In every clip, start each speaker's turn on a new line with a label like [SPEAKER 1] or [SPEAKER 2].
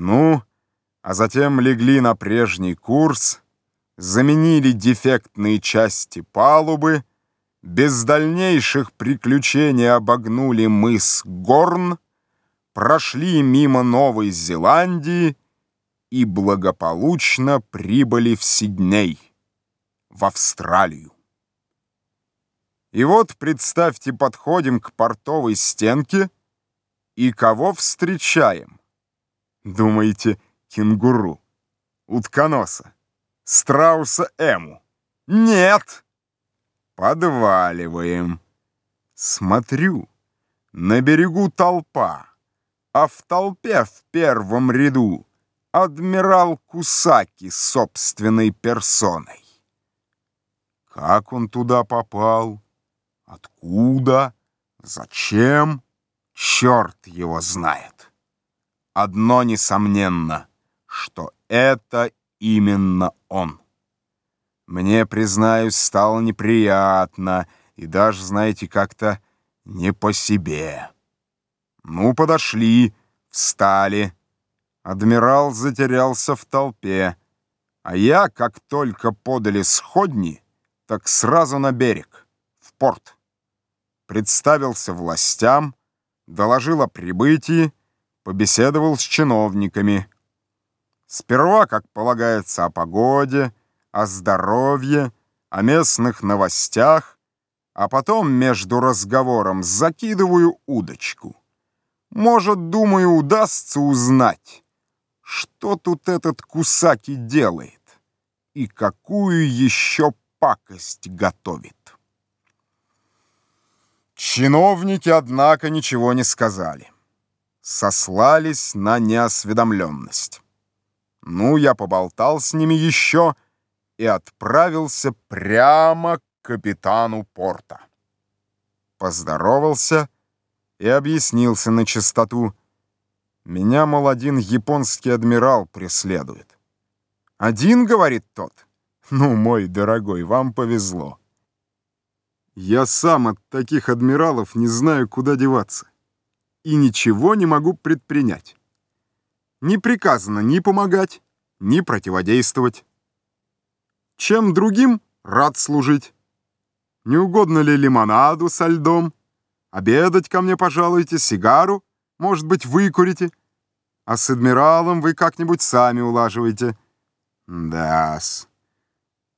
[SPEAKER 1] Ну, а затем легли на прежний курс, заменили дефектные части палубы, без дальнейших приключений обогнули мыс Горн, прошли мимо Новой Зеландии и благополучно прибыли в Сидней, в Австралию. И вот, представьте, подходим к портовой стенке и кого встречаем? Думаете, кенгуру, утконоса, страуса Эму? Нет! Подваливаем. Смотрю, на берегу толпа, а в толпе в первом ряду адмирал Кусаки собственной персоной. Как он туда попал? Откуда? Зачем? Черт его знает. Одно несомненно, что это именно он. Мне, признаюсь, стало неприятно и даже, знаете, как-то не по себе. Ну, подошли, встали. Адмирал затерялся в толпе, а я, как только подали сходни, так сразу на берег, в порт. Представился властям, доложил о прибытии, побеседовал с чиновниками. Сперва, как полагается, о погоде, о здоровье, о местных новостях, а потом между разговором закидываю удочку. Может, думаю, удастся узнать, что тут этот Кусаки делает и какую еще пакость готовит. Чиновники, однако, ничего не сказали. Сослались на неосведомленность. Ну, я поболтал с ними еще — и отправился прямо к капитану порта. Поздоровался и объяснился на чистоту. Меня, мол, один японский адмирал преследует. «Один?» — говорит тот. «Ну, мой дорогой, вам повезло. Я сам от таких адмиралов не знаю, куда деваться. И ничего не могу предпринять. Не приказано ни помогать, ни противодействовать. Чем другим рад служить. Не угодно ли лимонаду со льдом? Обедать ко мне пожалуйте, сигару, может быть, выкурите. А с адмиралом вы как-нибудь сами улаживаете. Да-с.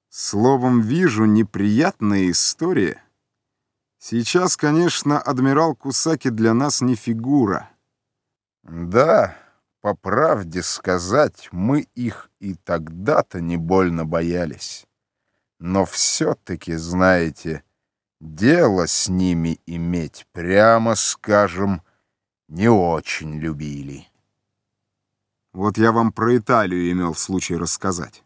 [SPEAKER 1] Словом, вижу неприятная история. Сейчас, конечно, адмирал Кусаки для нас не фигура. Да, по правде сказать, мы их и тогда-то не больно боялись. Но все-таки, знаете, дело с ними иметь, прямо скажем, не очень любили. Вот я вам про Италию имел случай рассказать.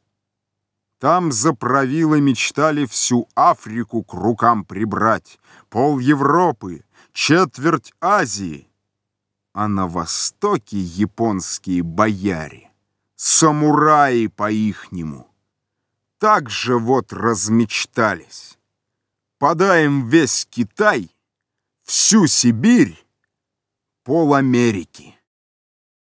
[SPEAKER 1] Там за правилы мечтали всю Африку к рукам прибрать, пол Европы, четверть Азии — а на востоке японские бояре, самураи по-ихнему, так же вот размечтались. Подаем весь Китай, всю Сибирь, пол Америки.